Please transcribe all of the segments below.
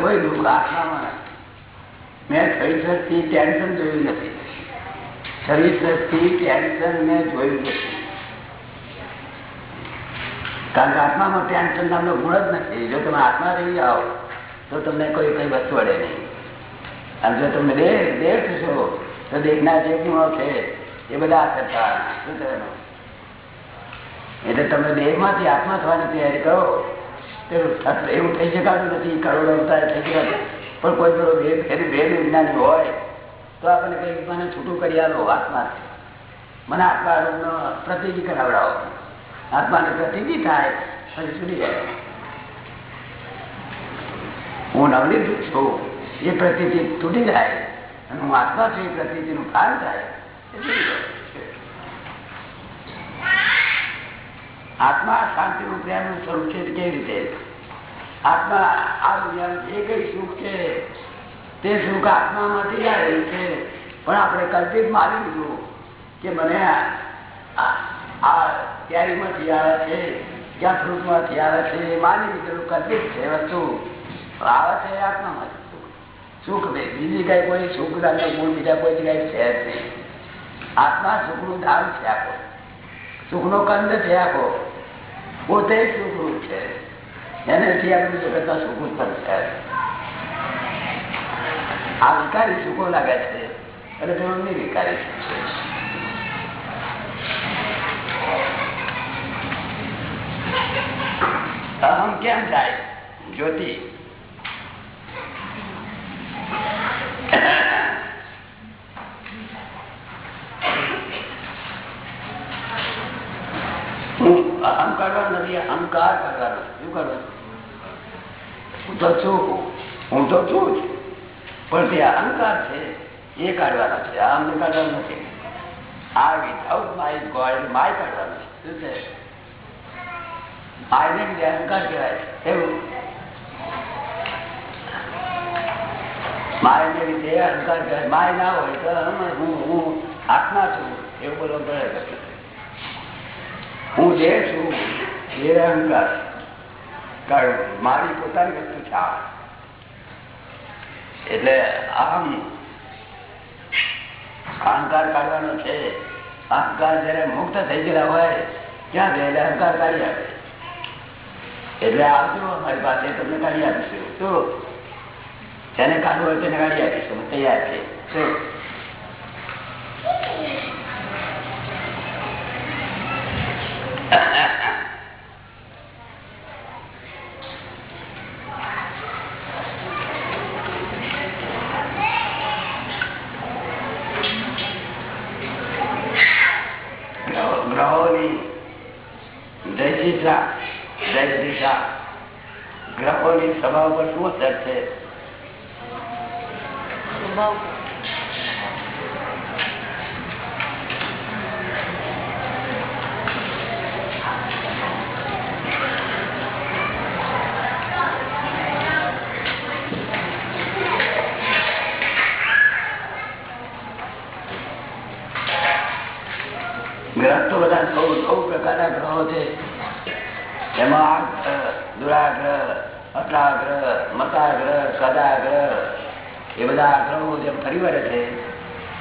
કોઈ દુઃખ આત્મામાં મેં શરીરથી ટેન્શન જોયું નથી. શરીરથી ટેન્શન મેં જોયું નથી. કારણ કે આત્મામાં ટેન્શન નામનો ગુણ જ નથી. જો તમે આત્મા રહી જાઓ, તો તમને કોઈ કઈ વસ્તુ અડે નહીં. અને જો તમે દેહ દેહ થશો, તો દેહના જે ગુણો છે, એ બધા કરતા શું કહેવાનું? એટલે તમે દેહમાંથી આત્મા થવાની તૈયારી કરો. એવું થઈ શકાતું નથી, કરોડો અવતાર થઈ શકાતું પણ કોઈ પેલો ભેદ વિજ્ઞાની હોય, તો આપણને કઈ મને છૂટું કરી આલો, આત્મા મને આત્મા પ્રતિનિધિ કરાવડાવો. આત્માને પ્રતિનિધિ થાય, પછી છૂટી જાય. હું નવનીત છું, એ પ્રતિથી તૂટી જાય, અને હું આત્મા છું, એ પ્રતિથિનું ફાળ થાય આત્મા શાંતિનું પ્રેમનું સ્વરૂપ છે કેવી રીતે? આત્મા આ દુનિયા જે કઈ સુખ છે, તે સુખ આત્મામાંથી જ આવેલું છે. પણ આપણે કલ્પિત માની લીધું કે મને આ કેરીમાંથી આવે છે, ક્યાં ફ્રૂટમાંથી આવે છે, એ માની લીધેલું કલ્પિત છે વસ્તુ. આવે છે આત્મામાંથી સુખ. બીજી કઈ કોઈ સુખ ગુણ, બીજા કોઈ જગ્યાએ છે જ નહીં. આત્મા સુખનું ધામ છે આખો. સુખનો કંદ છે આખો. પોતે સુખરૂપ છે. એનાથી આપણું જગતમાં સુખ ઉત્પન્ન થાય આ વિકારી સુખો લાગે છે અને તેનો નિર્વિકારી સુખ છે અહમ કેમ જાય જ્યોતિ હું અહમ કરવાનો નથી અહંકાર જ. અહંકાર છે, એ કાઢવાનો છે. અહમને કાઢવાનો નથી. આ વિધાઉટ માય ગોડ માય કાઢવાનો છે. શું છે? માયને લીધે અહંકાર કહેવાય. એવું? માયને લીધે અહંકાર માય ના હોય તો હું હું આત્મા છું. એવું બોલવું પડે હું જે છું એ અહંકાર. મારી પોતાની વસ્તુ છે એટલે આમ અહંકાર કાઢવાનો છે. અહંકાર જયારે મુક્ત થઈ ગયેલા હોય, ક્યાં ગયેલા અહંકાર કાઢી આપે. એટલે આવજો અમારી પાસે તમને કાઢી આપીશું. શું જેને કાઢવું હોય તેને કાઢી આપીશું. તૈયાર છે. શું સ્વભાવ પર શું અસર છે? ગ્રહ તો બધા નવ નવ પ્રકારના ગ્રહો છે. એમાં દુરાગ્રહ અટલાગ્રહ મતાગ્રહ, સદાગ્રહ, એ બધા આગ્રહો જેમ ફરી વળે છે,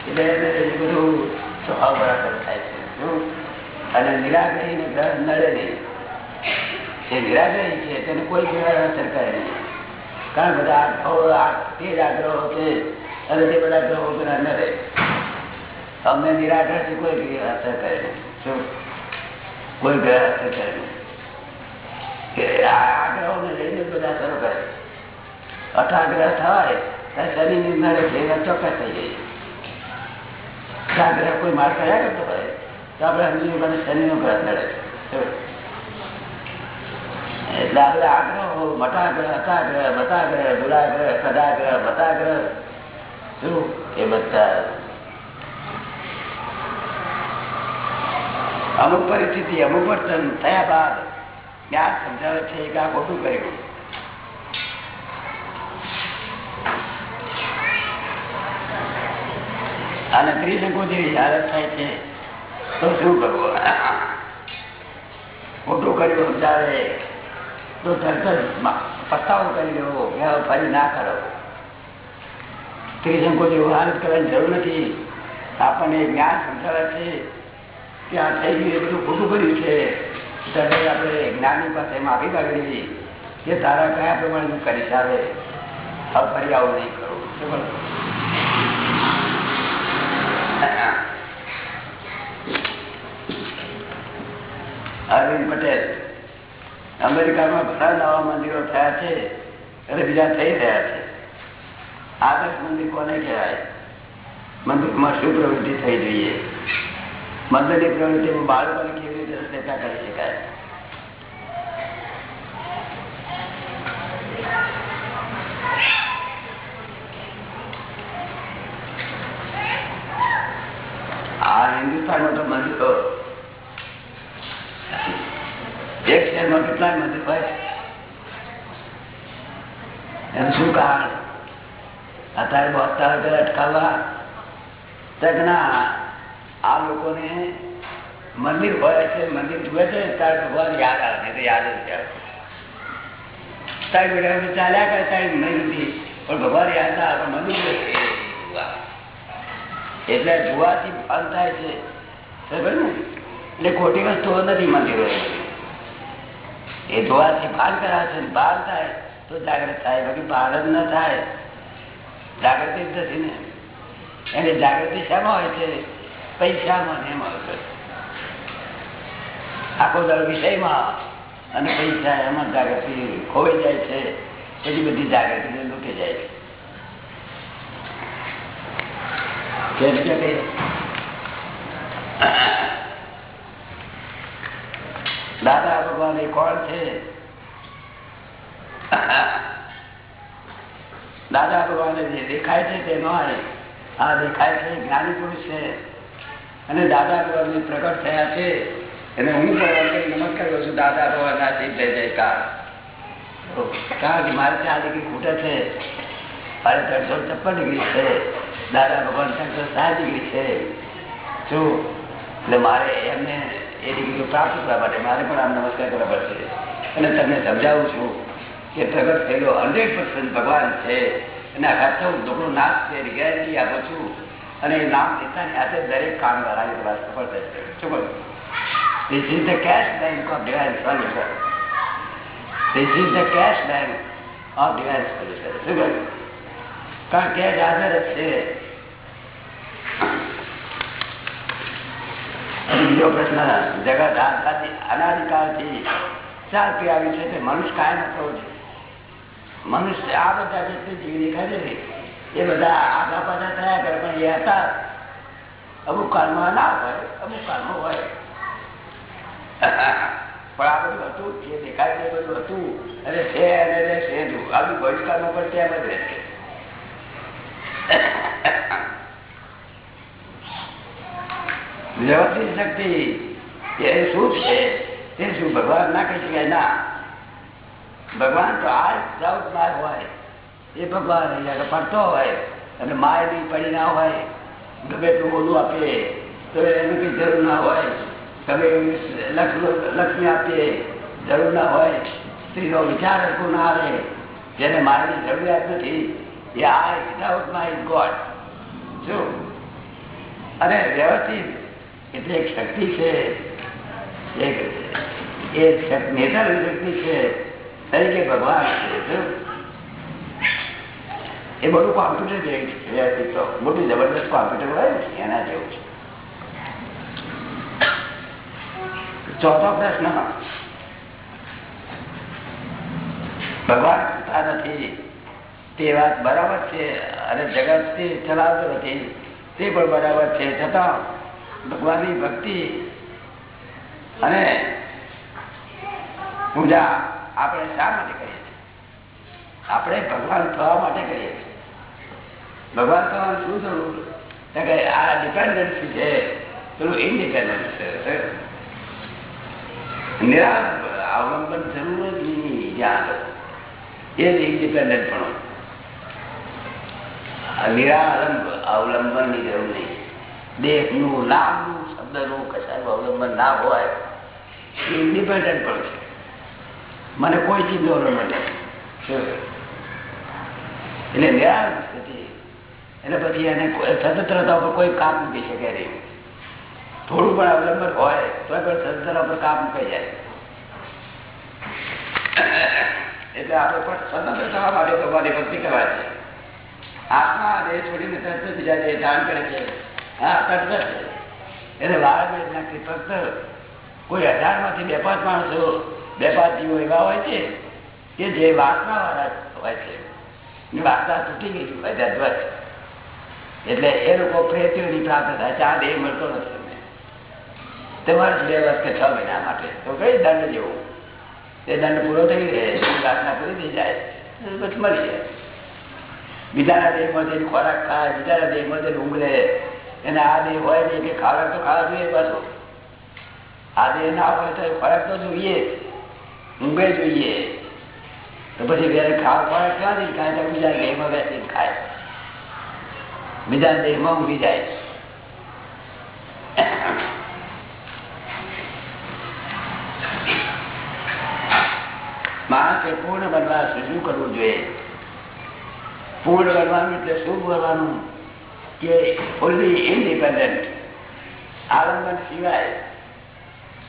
એટલે એ બધું સ્વભાવ બરાબર થાય છે. અને નિરાગ્રહી ને ગ્રહ નડે નહીં. જે નિરાગ્રહી છે, તેને કોઈ ગ્રહ અસર કરે નહીં. કારણ બધા ગ્રહો તે જ આગ્રહો છે, અને તે બધા ગ્રહો ગ્રહ નડે. અમને નિરાગ્રહ છે કોઈ અસર કરે નહીં. કોઈ ગ્રહ અસર કરે નહીં. આગ્રહો ને લઈને બધા અસરો કરે થાય ત્યારે શનિ ની નડે છે એવા ચોક્કસ થઈ જાય. આગ્રહ કોઈ માર કર્યા કરતો તો આપણે સમજી મને ગ્રહ નડે એટલે આપણે આગ્રહો મટાગ્રહ અટાગ્રહ મતાગ્રહ દુરાગ્રહ સદાગ્રહ મતાગ્રહ શું? એ બધા અમુક પરિસ્થિતિ અમુક વર્તન થયા બાદ સમજાવે છે કે આ ખોટું કર્યું. અને ત્રિશંકુ જેવી હાલત થાય છે, તો શું કરવું? ખોટું કર્યું સમજાવે તો તરત જ પસ્તાવો કરી લેવો ફરી ના કરો. ત્રિશંકો જેવું હાલત કરવાની જરૂર નથી. આપણને જ્ઞાન સમજાવે છે કે આ થઈ ગયું, એ બધું ખોટું કર્યું છે. તરત આપણે? અરવિંદ પટેલ, અમેરિકામાં ઘણા નવા મંદિરો થયા છે અને બીજા થઈ રહ્યા છે. આદર્શ મંદિર કોને કહેવાય? મંદિરમાં શું પ્રવૃત્તિ થઈ જોઈએ? મંદિરની પ્રવૃત્તિમાં બાળકોને કેવી રસ્તા કરી શકાય. આ હિન્દુસ્તાનમાં તો મંદિરો એક શહેરમાં કેટલા મંદિર હોય? એનું શું કારણ? અત્યારે બહુ અત્યારે અટકાવવા તક ના આ લોકોને મંદિર હોય છે, મંદિર જુએ છે, ત્યારે ભગવાન યાદ આવે તો યાદ જ આવે તારી બેટા ચાલ્યા કરે, તારી નહીં નથી પણ ભગવાન યાદ ના આવે મંદિર એટલે જોવાથી ફલ થાય છે. એટલે ખોટી વસ્તુઓ નથી મંદિરો. એ જોવાથી ભાન કરાવે છે બહાર થાય, તો જાગૃત થાય. બાકી બહાર જ ન થાય. જાગૃતિ જ નથી ને. એને જાગૃતિ શામાં હોય છે? પૈસામાં એમાં હોય છે. આખો દર વિષયમાં અને પૈસા એમાં જાગૃતિ ખોવાઈ જાય છે, પછી બધી જાગૃતિ લૂટી જાય છે. દાદા ભગવાન એ કોણ છે? દાદા ભગવાન જે દેખાય છે તે નો આ દેખાય છે જ્ઞાની પુરુષ છે. અને દાદા ભગવાન પ્રગટ થયા છે. અને હું પણ નમસ્કાર કરું છું, દાદા ભગવાન ના જય જયકાર કારણ કે મારે ચાર ડિગ્રી ખૂટે છે? મારે ત્રણસો છપ્પન ડિગ્રી છે. દાદા ભગવાન ત્રણસો સાત ડિગ્રી છે. શું? એટલે મારે એમને એ ડિગ્રીઓ પ્રાપ્ત કરવા માટે મારે પણ આમ નમસ્કાર કરવા પડશે. અને તમને સમજાવું છું કે પ્રગટ થયેલો હંડ્રેડ પર્સન્ટ ભગવાન છે. અને આખા ચૌદ દુઃખનો નાશ છે, એની ગેરંટી આપું છું. અને એ નામ લેતાની સાથે દરેક કામ વાળાની વાત સફળ થશે. શું કહ્યું This is the cash bank of divine solution. This is the cash bank of divine solution. શું કારણ કે હાજર જ છે બીજો પ્રશ્ન જગત અનાધિકારથી ચાલતી આવી છે તે મનુષ્ય કાયમ થવું છે મનુષ્ય આ બધા જે જીવી દેખાય છે એ બધા આગા પાછા થયા કરે પણ એ હતા અમુક કાળમાં ના હોય અમુક કાળમાં હોય પણ આ બધું હતું, જે દેખાય છે બધું હતું. અને છે, અને રહેશે આ બધું ભવિષ્યકાળમાં પણ તેમ જ રહેશે વ્યવસ્થિત શક્તિ, એ શું છે? તે શું ભગવાન ના કહી શકાય? ના. ભગવાન તો આ માર્ગ હોય. એ ભગવાન અહીંયા પડતો હોય અને માય બી પડી ના હોય. ગમે એટલું ઓલું આપે તો એની કઈ જરૂર ના હોય. ગમે લક્ષ્મી આપીએ જરૂર ના હોય, સ્ત્રીનો વિચાર હરખો ના આવે, જેને મારી જરૂરિયાત નથી, એ આ વિધાઉટ માય ગોડ જો અને વ્યવસ્થિત એટલે એક શક્તિ છે, એક એ નેતા શક્તિ છે, તરીકે ભગવાન છે? એ બધું કોમ્પ્યુટર જેવું છે મોટું જબરદસ્ત કોમ્પ્યુટર હોય એના જેવું છે. ચોથો પ્રશ્ન ભગવાન થતા નથી તે વાત બરાબર છે અને જગત તે ચલાવતો નથી તે પણ બરાબર છે છતાં ભગવાનની ભક્તિ અને પૂજા આપણે શા માટે કરીએ છીએ આપણે ભગવાન થવા માટે કરીએ છીએ ભગવાન થવાનું શું જરૂર કે આ ડિપેન્ડન્સી છે પેલું ઇન્ડિપેન્ડન્સ છે નિરા અવલંબન જરૂર જ નહીં જ્યાં એ જ ઇન્ડિપેન્ડન્ટ પણ નિરાલંબ અવલંબનની જરૂર નહીં દેહનું નામનું શબ્દનું કશાનું અવલંબન ના હોય ઇન્ડિપેન્ડન્ટ પણ છે મને કોઈ ચીજ ન મળે એટલે નિરાળ સ્થિતિ એટલે પછી એને સ્વતંત્રતા ઉપર કોઈ કામ મૂકી શકે નહીં. થોડું પણ અવલંબન હોય તો પણ સ્વતંત્રતા પર કામ મૂકાઈ જાય એટલે આપણે પણ સ્વતંત્ર થવા માટે ભગવાનની ભક્તિ કરવા છે આત્મા દેહ છોડીને તરત બીજા દેહ દાન કરે છે હા, તરત છે એટલે વાર નાખી, ફક્ત કોઈ હજારમાંથી બે પાંચ માણસો, બે પાંચ જીવો એવા હોય છે કે જે વાસના વાળા હોય છે એ વાસના તૂટી ગઈ હોય. એટલે એ લોકો પ્રેતીઓની પ્રાપ્ત થાય આ દેહ મળતો નથી. તમારે બે વર્ષ કે છ મહિના માટે. તો કઈ દંડ જેવું? એ દંડ પૂરો થઈ રહે પ્રાર્થના પૂરી થઈ જાય પછી મળી જાય. બીજાના દેહમાં જઈને ખોરાક ખાય બીજાના દેહમાં જઈને ઊંઘલે. એને આ દેહ હોય નહીં કે ખોરાક તો ખાવા જોઈએ પાછો. આ દેહ ના હોય તો ખોરાક તો જોઈએ. ઊંઘે જોઈએ. તો પછી ઘરે ખાવા ખોરાક ક્યાંથી ખાય તો બીજા દેહમાં બેસીને ખાય. બીજા દેહમાં ઊંઘી જાય. માણસે પૂર્ણ બનવા શું કરવું જોઈએ? પૂર્ણ બનવાનું એટલે શું બોલવાનું કે ફૂલ્લી ઇન્ડિપેન્ડન્ટ આલંબન સિવાય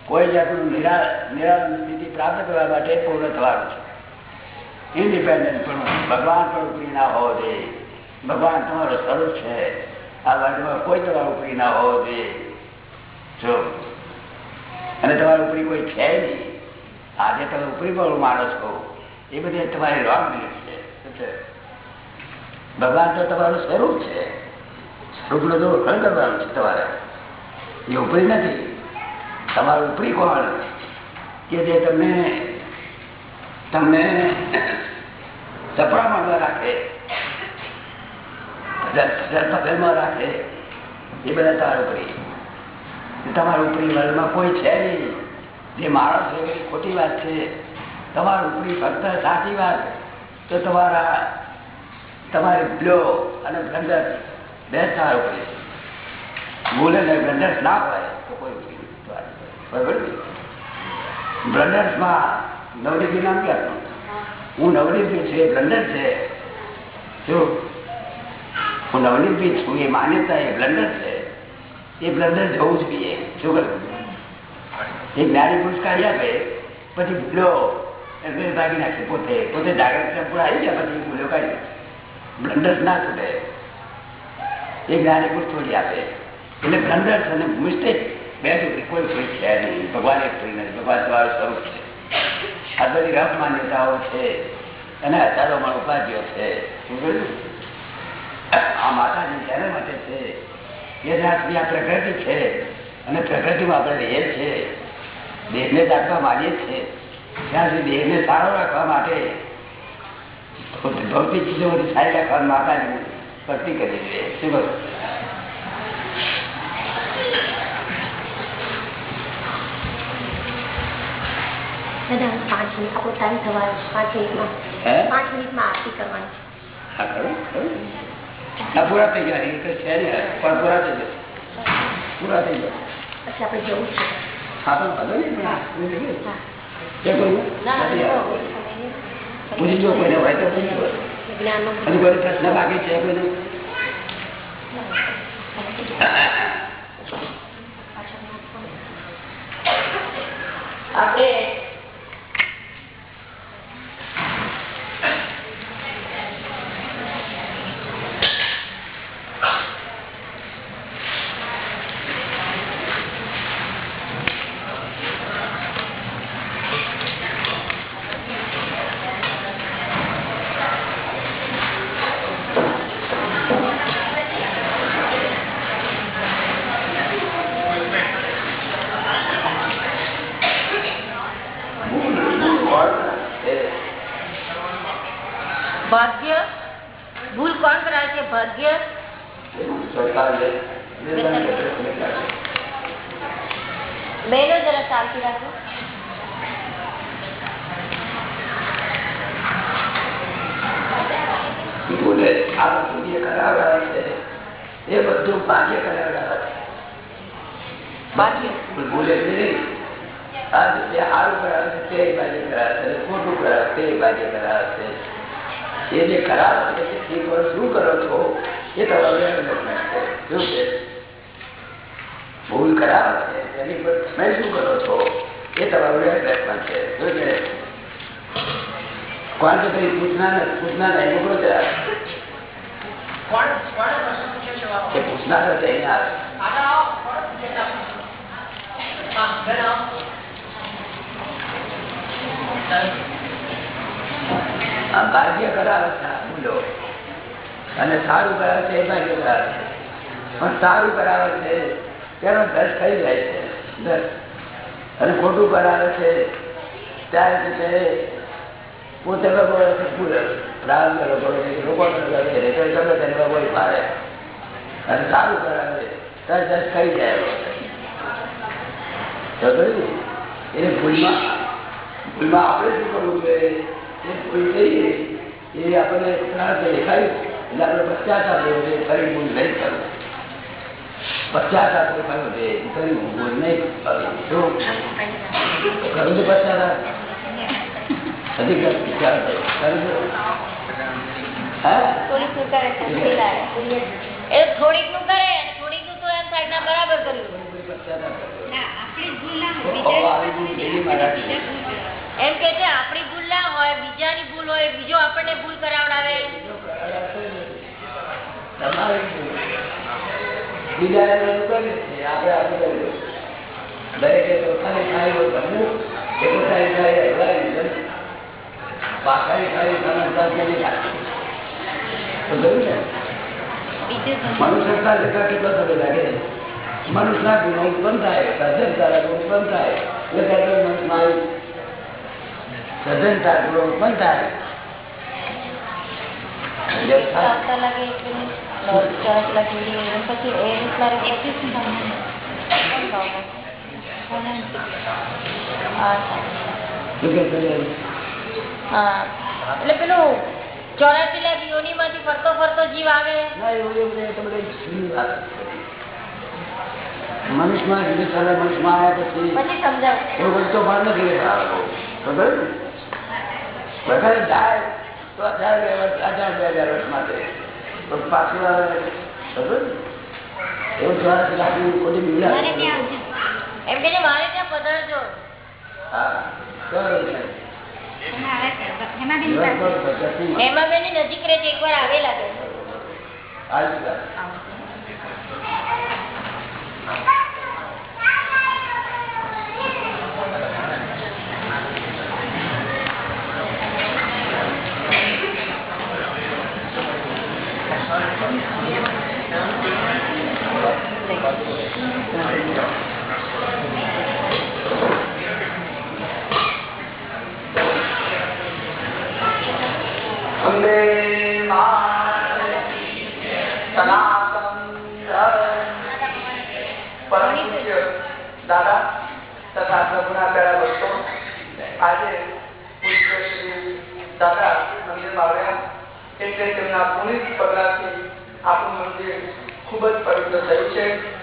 કોઈ જાતનું નિરા નિરાલંબન પ્રાપ્ત કરવા માટે પૂર્ણ થવાનું છે. ઇન્ડિપેન્ડન્ટ પણ ભગવાન પણ ઉપરી ના હોવો જોઈએ. ભગવાન તમારો સ્વરૂપ છે. આ વર્લ્ડમાં કોઈ તમારો ઉપરી ના હોવો જોઈએ. જો. અને તમારા ઉપરી કોઈ છે નહીં. આજે તમે ઉપરી પણ માનો છો એ બધી તમારી રોંગ બિલીફ છે. ભગવાન તો તમારું સ્વરૂપ છે. સ્વરૂપનો તો ઓળખણ કરવાનું છે તમારે. એ ઉપરી નથી. તમારું ઉપરી કોણ? કે જે તમને તમને સપડામણમાં રાખે. જલપથરમાં રાખે. એ બધા તમારું ઉપરી. તમારું ઉપરી વર્લ્ડમાં કોઈ છે નહીં. જે માણસ એ ખોટી વાત છે, તમારું ઉપરી ફક્ત સાચી વાત, તો તમારા, તમારી બ્લો અને બ્લન્ડર બે જ તમારા છે ભૂલ અને બ્લન્ડર્સ ના હોય, તો કોઈ. બરાબર? બ્લન્ડર્સમાં નવનીતિ નામ ક્યાં હું નવનીતિ છું એ બ્લન્ડર છે. શું? હું નવનીતિ છું એ માન્યતા એ બ્લન્ડર છે. એ બ્લન્ડર જવું જોઈએ શું કરવું? એ જ્ઞાની પુરુષ કાઢી આપે પછી ભૂલો. એટલે ભાગી નાખે પોતે. પોતે જાગૃત સંપૂર્ણ આવી ગયા, પછી ભૂલો કાઢી. બ્લન્ડર્સ ના છૂટે. એ જ્ઞાની પુરુષ છોડી આપે. એટલે બ્લન્ડર્સ અને મિસ્ટેક બે છોકરી કોઈ કોઈ છે નહીં. ભગવાન એક કોઈ નથી. ભગવાન તમારું સ્વરૂપ છે. આ બધી રફ માન્યતાઓ છે. અને હજારો માં ઉપાધિઓ છે. શું કહ્યું? આ માતાજી જેના માટે છે? એ જ્યાં સુધી આ પ્રકૃતિ છે. અને પ્રકૃતિમાં આપણે રહીએ છીએ. દેહને રાખવા માંગીએ છીએ. ત્યાં સુધી દેહને સારો રાખવા માટે ભૌતિક ચીજોથી સારી રાખવા માતાની ભક્તિ કરી છે? શું પાંચ મિનિટ આપણો ટાઈમ થવાનો પાંચ મિનિટમાં પાંચ મિનિટમાં આરતી કરવાની હા ખરું પૂરા થઈ ગયા પૂરા થઈ જશે પૂરા થઈ ગયા. પછી આપણે જવું છે. હા પણ ભલે નહીં પણ આ પૂરી થઈ ગઈ. હા છે કોઈનું? ના નથી ના, આવતું. પૂછી જો કોઈને હોય તો હજુ કોઈ પ્રશ્ન બાકી છે કોઈને આપણે ભાગ્ય ભૂલ કોણ કરાવે છે ભાગ્ય સરકાર લે બેનો જરા શાંતિ રાખો બોલે આ બધું જે કરાવડાવે છે એ બધું ભાગ્ય કરાવડાવે છે ભાગ્ય પણ બોલે છે નહીં આ જે સારું કરાવે છે તે બાજુ કરાવે છે ખોટું કરાવે તે બાજુ કરાવે છે એ જે કરાવે છે તે ઠીક હોય શું કરો છો એ તમારું ડેવલપમેન્ટ છે શું છે ભૂલ કરાવે છે તેની પર તમે શું કરો છો એ તમારું ડેવલપમેન્ટ છે શું છે કોણ તો કઈ પૂછના નથી પૂછના નહીં મોકલો જરા કોણ કોણે પ્રશ્ન પૂછ્યો છે બાપુ? એ પૂછના નથી અહીંયા આવે છે ભાગ્ય કરાવે છે અને સારું કરાવે છે, એ ભાગ્ય કરાવે છે. પણ સારું કરાવે છે, તેનો દસ થઈ જાય છે, દસ. અને ખોટું કરાવે છે, ત્યારે છે પોતે ભગવાન છે પૂરે પ્રારંભ લોકો લોકો લગે તો ગમે તેને ભગવાન અને સારું કરાવે ત્યારે દસ થઈ જાય. એને ભૂલમાં ભૂલમાં આપણે શું કરવું જોઈએ એ ભૂલ થઈ એ આપણને ત્રાસ દેખાયું. એટલે આપણે પશ્ચાતાપ લેવો જોઈએ ફરી ભૂલ નહીં કરવું. પશ્ચાતાપ દેખાયો છે ફરી હું ભૂલ નહીં કરવું. શું? કરું છું પશ્ચાતાપ હજી વિચાર કરું છું? હા. થોડીકનું કરે છે થોડીકનું કરે અને થોડીકનું તો એમ થાય ના બરાબર કર્યું પશ્ચાતાપ કરવો. આપણી જ ભૂલ ના ઓ, હોય ઓ, આવી ભૂલ થઈ મારા બીજા ભૂલ કરે. એમ કે છે આપણી ભૂલ ના હોય બીજાની ભૂલ હોય બીજો આપણને ભૂલ કરાવડાવે. મનુષ્ય મનુષ્યના ગુણો ઉત્પન્ન થાય સર્જનતા ગુણો ઉત્પન્ન થાય. એટલે ત્યારે મનુષ્યમાં આવી સર્જનતા ગુણો ઉત્પન્ન થાય વ્યવસ્થા આવતા લાગે પેલી ચરસ લાગેલી હોય અને પછી એ રીતના રે- એટલે શું ભણવાનું? કોણ ભાવના? ભણવાનું શીખવું. અચ્છા. શું કે છે? હા એટલે પેલું ચોરાસી લાખ યોની માંથી ફરતો ફરતો જીવ આવે ના, એવું એવું નહીં, તમે કઈ જૂની વાત કરી. મનુષ્યમાં હિન્દુ સારા મનુષ્યમાં આવ્યા પછી પછી સમજાવ એવું બધું તો પણ નથી રહેવાનું. ખબર વખતે જાય તો હજાર બે વર્ષ હજાર બે હજાર વર્ષ માટે પણ પાછું આવે ખબર એવું ચોરાસી લાખની ખોટી મિલા મારે ત્યાં આવજો. એમ કે છે, મારે ત્યાં પધારજો હા બરોબર છે. છે. હેમાબેન દિવસ પાસે. હેમાબેનની નજીક રહે છે એકવાર આવેલા છે દાદા તથા પ્રભુના પ્યારા ભક્તો આજે પૂજ્ય દાદા મંદિરમાં આવ્યા એટલે તેમના પુનિત પગલાથી આપણું મંદિર ખૂબ જ પવિત્ર થયું છે.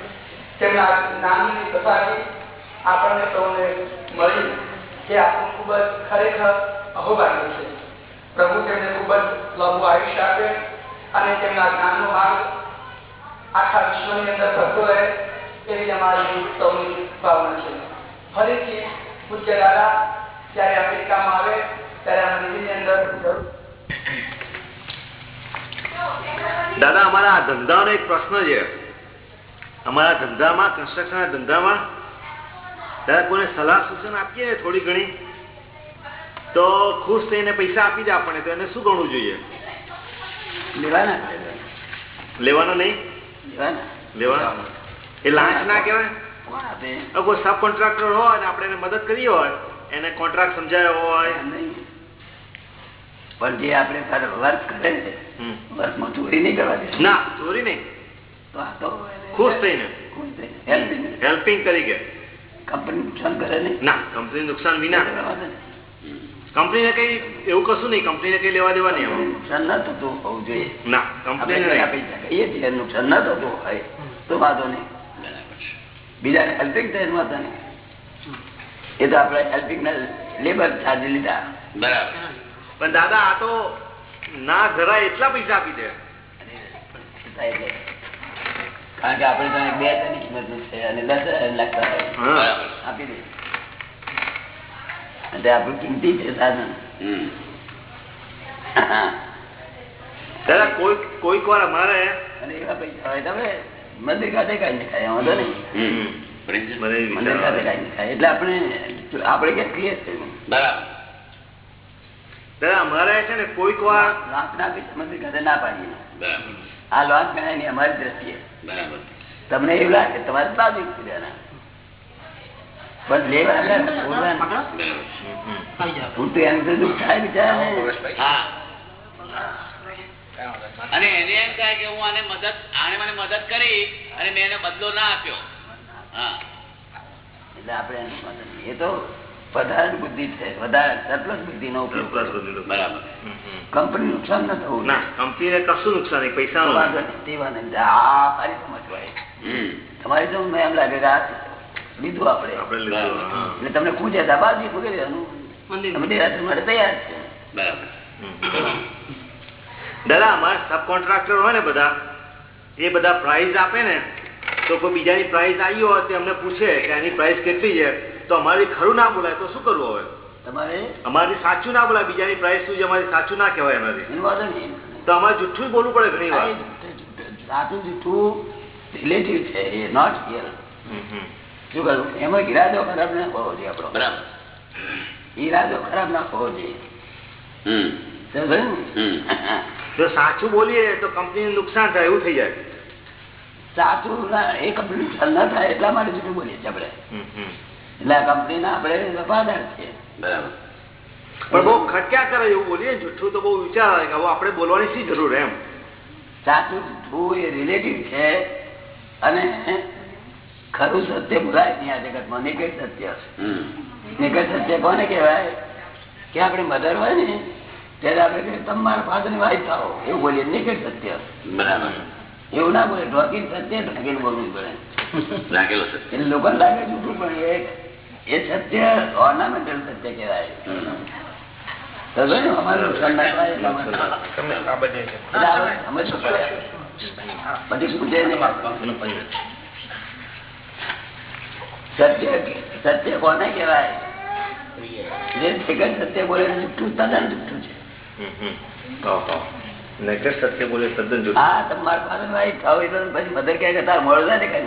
તેમના નામની કથાથી આપણને સૌને મળી તે આપણું ખૂબ જ ખરેખર અહોભાગ્ય છે. પ્રભુ તેમને ખૂબ જ લાંબુ આયુષ્ય આપે અને તેમના જ્ઞાનનો માર્ગ આખા વિશ્વની અંદર ફરતો રહે એવી અમારી સૌની ભાવના છે. ફરીથી પૂજ્ય દાદા જ્યારે અમેરિકામાં આવે ત્યારે આ મંદિરની અંદર દાદા, અમારા ધંધાનો એક પ્રશ્ન છે. અમારા ધંધામાં કન્સ્ટ્રક્શનના ધંધામાં ત્યારે કોઈને સલાહ સૂચન આપીએ ને થોડી ઘણી? તો ખુશ થઈને પૈસા આપી દે આપણને તો એને શું ગણવું જોઈએ? લેવાના લેવાનો નહીં? લેવાના. એ લાંચ ના કહેવાય? કોઈ સબ કોન્ટ્રાક્ટર હોય ને આપણે એને મદદ કરી હોય એને કોન્ટ્રાક્ટ સમજાયો હોય. નહીં. પણ જે આપણે વર્ક કરે છે. વર્કમાં ચોરી નહીં કરવા દે ના ચોરી નહીં. તો આ તો ખુશ થઈને હેલ્પિંગ તરીકે. કંપની નુકસાન કરે નહીં. ના કંપની નુકસાન વિના. કરવા દે ને. કંપનીને કઈ એવું કશું નહીં કંપનીને કઈ લેવા દેવા નહીં નુકસાન ના થતું હોવું જોઈએ. ના છીએ નુકસાન ના થતું હોય તો વાંધો નહીં. બીજાને હેલ્પિંગ થાય વાંધો નહીં. એ તો આપણે હેલ્પિંગ લેબર ચાર્જ લીધા. બરાબર. પણ દાદા આ તો ના ધરાય એટલા પૈસા આપી દે. કારણ કે આપણે તો અહીં બે હજારની કિંમત છે. અને દસ હજાર લાગતા આપી દે. એટલે આપણું કિંમતી છે સાધન. દાદા કોઈ કોઈક વાર અમારે અને એવા પૈસા હોય તમે મંદિર ખાતે ખાય વાંધો નહીં. મંદિર. કાઢી ખાય. એટલે આપણે આપણે ક્યાં ક્લિયર છે બરાબર. દાદા અમારે છે ને કોઈક વાર લાખ ના મંદિર ખાતે ના પાડીએ. બરાબર. આ લોન ગણાય નહીં અમારી દ્રષ્ટિએ. બરાબર. તમને એવું લાગે તમારે બાજુ પણ લેવા હું તો એમ તો દુઃખ થાય બિચારાને. અને એને એમ થાય કે હું આને મદદ આને મને મદદ કરી અને મેં એને બદલો ના આપ્યો. હા. એટલે આપણે એનું એ તો વધારે બુદ્ધિ છે વધારે સરપ્લસ બુદ્ધિ નો ઉપયોગ. બરાબર. કંપની નુકસાન ન થવું ના કંપનીને કશું નુકસાન નહીં પૈસા. આ મારી સમજ હોય. તમારી તો એમ લાગે કે આ લીધું આપણે. એટલે તમને પૂછે તો બાજી પકડી દેવાનું દેરાસર માટે તૈયાર છે. બરાબર. દાદા અમારે સબ કોન્ટ્રાક્ટર હોય ને બધા એ બધા પ્રાઇસ આપે ને તો કોઈ બીજાની પ્રાઇસ આવી હોય તે અમને પૂછે કે આની પ્રાઇસ કેટલી છે. તો અમારી ખરું ના બોલાય તો શું કરવું હવે? તમારે? અમારી સાચું ના બોલાય બીજાની પ્રાઇસ શું છે અમારી સાચું ના કહેવાય એનાથી. વાંધો નહીં તો અમારે જુઠ્ઠું બોલવું પડે ઘણી વાર. સાચું જુઠ્ઠું રિલેટિવ છે એ નોટ રિયલ શું કરું? એમાં ઈરાદો ખરાબ ના હોવો જોઈએ આપણો. બરાબર. ઈરાદો ખરાબ ના હોવો જોઈએ. જો સાચું બોલીએ તો કંપની નુકસાન થાય એવું થઈ જાય. સાચું ના એ કંપની નુકસાન ના થાય એટલા માટે જુઠું બોલીએ છીએ આપણે. એટલે આ કંપનીના આપણે વફાદાર છીએ. બરાબર. પણ બહુ ખટક્યા કરે એવું બોલીએ જુઠ્ઠું તો બહુ વિચાર આવે કે આપણે બોલવાની શી જરૂર એમ? સાચું જુઠ્ઠું એ રિલેટિવ છે અને ખરું સત્ય બોલાય નહીં આ જગતમાં. નિકટ સત્ય નિકટ સત્ય કોને કહેવાય? કે આપણે મધર હોય ને ત્યારે આપણે કહીએ, તમે મારા ફાધરની વાઈફ થાવ એવું બોલીએ. નિકટ સત્ય બરાબર. એવું ના બોલે. ઢોકીને સત્ય ઢાંકીને બોલવું પડે. રાખેલો સત્ય. લોકોને લાગે જૂઠું પણ એ એ સત્ય ઓર્નામેન્ટલ સત્ય કહેવાય. સત્ય કોને કહેવાય? જે સત્ય બોલે છે, જુઠ્ઠું તદ્દન જુઠ્ઠું છે. સત્ય બોલે તદ્દન જુઠ્ઠું. હા તમારા ફાધર વાઈફ થાવ એટલે પછી મધર ક્યાંક કે તાર મળો ના દેખાય.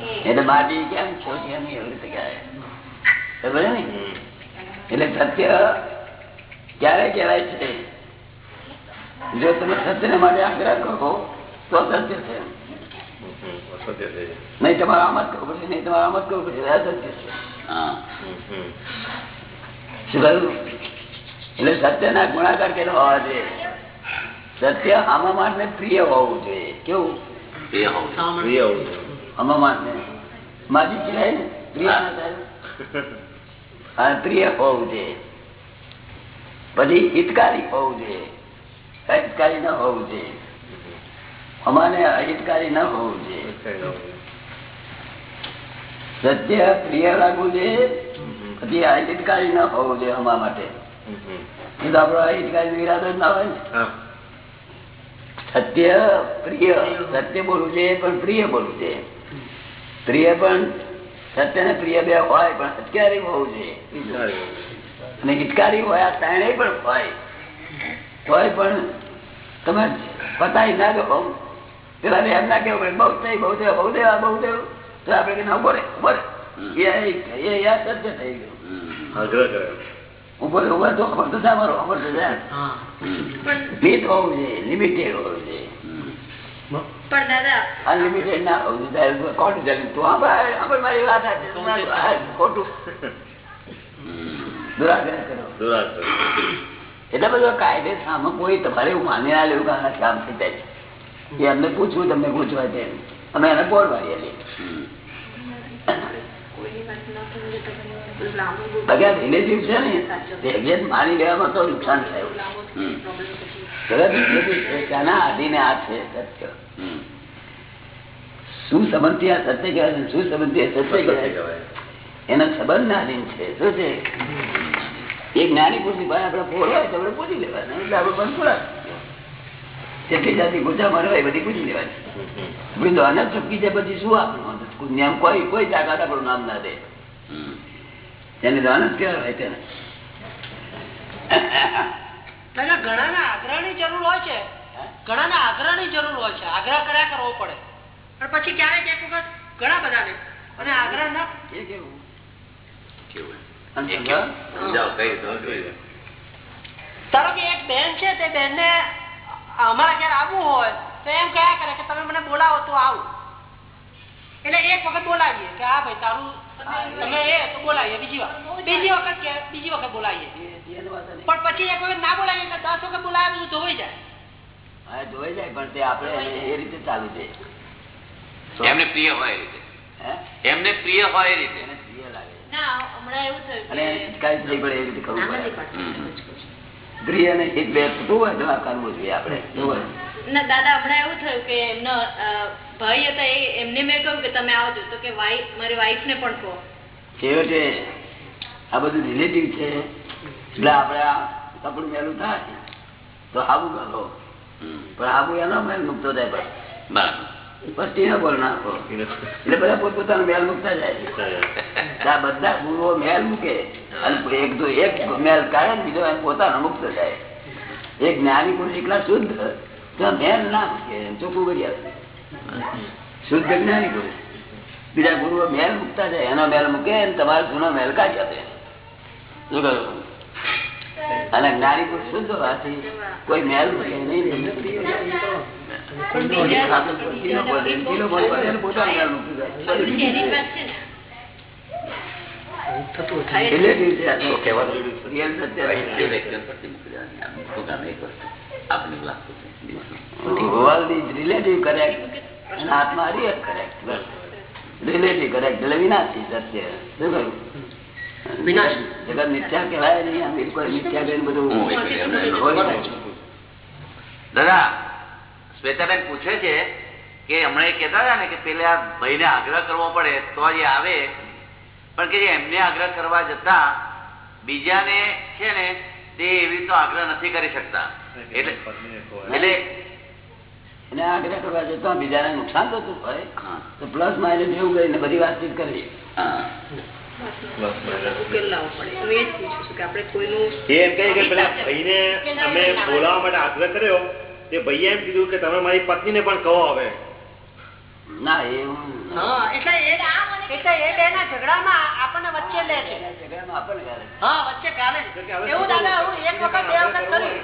હું આ. એટલે માટી કેમ છો કેમ એવી રીતે કહેવાય ખબર ને? એટલે સત્ય ક્યારે કહેવાય છે? જો તમે સત્યને માટે આગ્રહ કરો, તો સત્ય છે. સત્ય છે નહીં, તમારે આમ જ કરવું પડશે, નહીં, તમારે આમ જ કરવું પડશે આ સત્ય છે. હા. શું કહ્યું? એટલે સત્યના ગુણાકાર કેટલો હોવા જોઈએ? સત્ય આમાં માણસને પ્રિય હોવું જોઈએ. કેવું? એ હોવું પ્રિય હોવું આમાં માણસને માજી ચિરાય ને? પ્રિય ના થાય. હા પ્રિય હોવું જોઈએ પછી હિતકારી હોવું જોઈએ અહિતકારી ન હોવું જોઈએ અમાને અહિતકારી ન હોવું જોઈએ સત્ય પ્રિય લાગવું જોઈએ પછી અહિતકારી ન હોવું જોઈએ અમા માટે. એ તો આપણો અહિતકારી ઈરાદો જ ના હોય ને. સત્ય પ્રિય. સત્ય બોલવું જોઈએ પણ પ્રિય બોલવું જોઈએ પ્રિય પણ સત્ય ને પ્રિય બે હોય પણ અત્યારે હોવું જોઈએ અને હિતકારી હોય આ ત્રણેય પણ હોય. હોય પણ તમે પતાવી ના દો પેલા એમ ના કેવું પડે બહુ થઈ બહુ થયો બહુ દેવા બહુ દેવું તો આપણે કે ના બોલે બોલે એ એ સત્ય થઈ ગયું. ઉપર ઊભો ઊભો તો ખબર તો સાંભળો મારો ખબર તો લિમિટેડ હોવું જોઈએ અનલિમિટેડ ના હોવું જોઈએ તારે ખોટું ચાલે તું આંભળ આંભળ મારી વાત આ છે. તમારું આ ખોટું. દુરાગ્રહ કરો. દુરાગ્રહ. કાયદે સામે કોઈ તમારે એવું માની ના લેવું કામ થઈ જાય એ અમને પૂછવું તમને પૂછવા છે અમે એને બોર મારી આલીએ. બધા રિલેટિવ છે ને માની લેવામાં તો નુકસાન થાય. ત્યાંના બધા આધીને આ છે સત્ય. શું સંબંધી આ સત્ય કહેવાય છે? શું સંબંધી આ સત્ય કહેવાય? એનો સંબંધ ના દિન છે શું છે? એક જ્ઞાની પુરુષ ભાઈ આપડે ફોડ હોય તો આપડે પૂછી લેવાના એટલે આપડે બંધ થોડા. જેટલી જાતિ ગુજા મારે હોય બધી પૂછી લેવાની. તો અનંત ચૂકી છે પછી શું આપણું નિયમ કોઈ કોઈ તાકાત આપણું નામ ના દે. તેને તો અનંત કહેવાય તેને. એટલે ઘણાને આગ્રહની જરૂર હોય છે. ઘણાને આગ્રહની જરૂર હોય છે. આગ્રહ કર્યા કરવો પડે. પણ પછી ક્યારેક એક વખત? ઘણા બધાને. અને આગ્રહ ના? ધારો કે એક બેન છે તે બેન ને અમારા ઘેર આવવું હોય તો એમ કયા કરે કે તમે મને બોલાવો તો આવું. એટલે એક વખત બોલાવીએ કે હા ભાઈ તારું તમે એ તો બોલાવીએ બીજી વાર. બીજી વખત કે બીજી વખત બોલાવીએ. પણ પછી એક વખત ના બોલાવીએ એટલે દસ વખત બોલાવે બધું ધોવાઈ જાય. જોઈ જાય પણ તે આપણે એ રીતે ચાલુ છે. એમને પ્રિય હોય એ રીતે. એમને પ્રિય હોય એ રીતે. પ્રિય લાગે. દાદા હમણાં એવું થયું કે એમનો ભાઈ હતા એ એમને મેં કહ્યું કે તમે આવજો તો કે મારી વાઈફ ને પણ કહો. છેવટે આ બધું રિલેટિવ છે. એટલે આપડે કપડું મેલું થાય તો આવું કરો પણ આબુ એનો મેલ મુકતો જાય બરાબર બોલ નાખો. એટલે બધા પોતપોતાનો મેલ મુકતા જાય બધા ગુરુઓ મેલ મૂકે. અને એક તો એક મેલ કાઢે બીજો એમ પોતાનો મુક્ત જાય. એક જ્ઞાની પુરુષ એકલા શુદ્ધ તો મેલ ના મૂકે ચોખ્ખું કરી આવે શુદ્ધ જ્ઞાની પુરુષ. બીજા ગુરુઓ મેલ મૂકતા જાય એનો મેલ મૂકે અને તમારો જૂનો મેલ કાઢી આપે. શું કહ્યું અને જ્ઞાની પુરુષ શુદ્ધ હોવાથી કોઈ મેલ નહીં રિલેટિવ કરેક્ટ રિયલ આત્મા correct. બસ. Relative correct એટલે વિનાશી સત્ય. શું કહ્યું? વિનાશી. જગત મિથ્યા કહેવાય નહીં. બિલકુલ મિથ્યા બધું. દાદા શ્વેતાબેન પૂછે છે કે હમણાં એ કહેતા હતા ને કે પેલા આ ભાઈને આગ્રહ કરવો પડે તો એ આવે પણ કે એમને આગ્રહ કરવા જતા બીજાને છે ને તે એવી રીતનો આગ્રહ નથી કરી શકતા એટલે એટલે એને આગ્રહ કરવા જતા બીજાને નુકસાન થતું હોય તો પ્લસ માઇનસ એવું કરીને બધી વાતચીત કરવી હા. ઉકેલ લાવવો પડે. હું એ જ પૂછું છું કે આપણે કોઈનું એ એમ કહે કે પેલા ભાઈને અમે બોલાવવા માટે આગ્રહ કર્યો. તે ભાઈએ એમ કીધું કે તમે મારી પત્નીને પણ કહો હવે. ના એટલે એટલે એ બે ના ઝઘડામાં આપણને વચ્ચે લે છે. ઝઘડામાં આપણને ગાલે. હા વચ્ચે ગાલે એવું દાદા હું એક વખત બે વખત કર્યું.